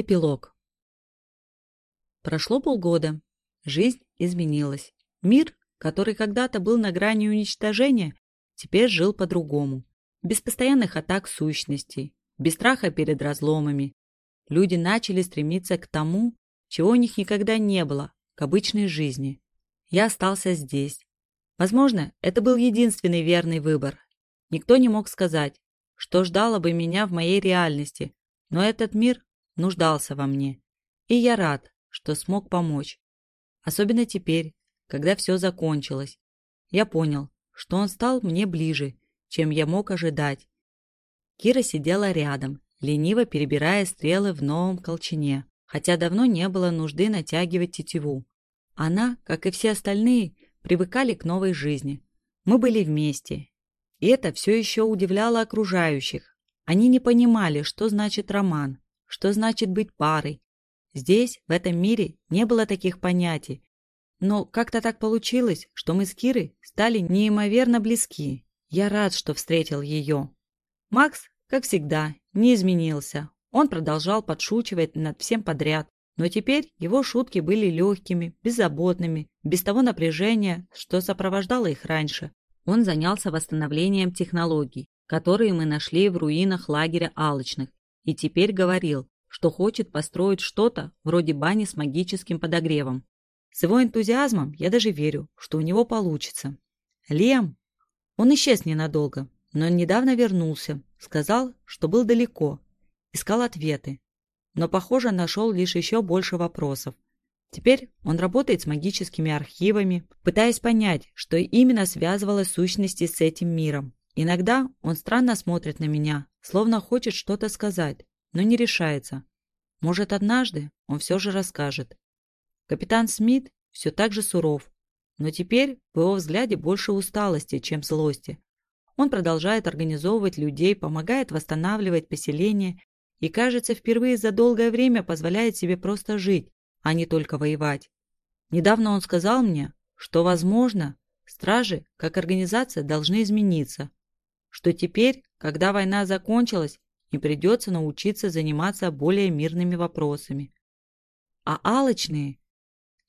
Эпилог. Прошло полгода. Жизнь изменилась. Мир, который когда-то был на грани уничтожения, теперь жил по-другому. Без постоянных атак сущностей, без страха перед разломами. Люди начали стремиться к тому, чего у них никогда не было, к обычной жизни. Я остался здесь. Возможно, это был единственный верный выбор. Никто не мог сказать, что ждало бы меня в моей реальности, но этот мир нуждался во мне. И я рад, что смог помочь. Особенно теперь, когда все закончилось. Я понял, что он стал мне ближе, чем я мог ожидать. Кира сидела рядом, лениво перебирая стрелы в новом колчине, хотя давно не было нужды натягивать тетиву. Она, как и все остальные, привыкали к новой жизни. Мы были вместе. И это все еще удивляло окружающих. Они не понимали, что значит роман, что значит быть парой. Здесь, в этом мире, не было таких понятий. Но как-то так получилось, что мы с Кирой стали неимоверно близки. Я рад, что встретил ее. Макс, как всегда, не изменился. Он продолжал подшучивать над всем подряд. Но теперь его шутки были легкими, беззаботными, без того напряжения, что сопровождало их раньше. Он занялся восстановлением технологий, которые мы нашли в руинах лагеря алочных, и теперь говорил, что хочет построить что-то вроде бани с магическим подогревом. С его энтузиазмом я даже верю, что у него получится. Лем! Он исчез ненадолго, но недавно вернулся. Сказал, что был далеко. Искал ответы. Но, похоже, нашел лишь еще больше вопросов. Теперь он работает с магическими архивами, пытаясь понять, что именно связывало сущности с этим миром. Иногда он странно смотрит на меня, словно хочет что-то сказать, но не решается. Может, однажды он все же расскажет. Капитан Смит все так же суров, но теперь в его взгляде больше усталости, чем злости. Он продолжает организовывать людей, помогает восстанавливать поселение и, кажется, впервые за долгое время позволяет себе просто жить, а не только воевать. Недавно он сказал мне, что, возможно, стражи как организация должны измениться, что теперь, когда война закончилась, им придется научиться заниматься более мирными вопросами. А алочные,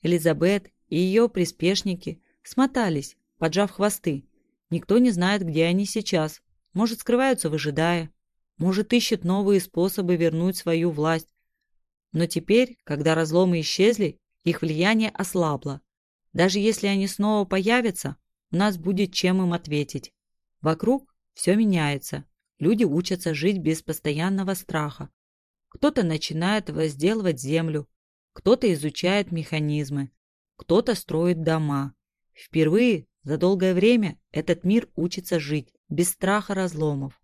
Элизабет и ее приспешники, смотались, поджав хвосты. Никто не знает, где они сейчас. Может, скрываются, выжидая. Может, ищут новые способы вернуть свою власть. Но теперь, когда разломы исчезли, их влияние ослабло. Даже если они снова появятся, у нас будет чем им ответить. Вокруг все меняется. Люди учатся жить без постоянного страха. Кто-то начинает возделывать землю, кто-то изучает механизмы, кто-то строит дома. Впервые за долгое время этот мир учится жить без страха разломов.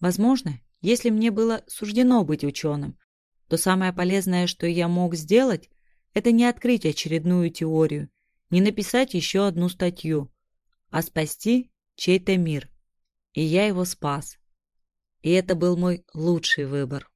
Возможно, если мне было суждено быть ученым, то самое полезное, что я мог сделать, это не открыть очередную теорию, не написать еще одну статью, а спасти чей-то мир – и я его спас. И это был мой лучший выбор.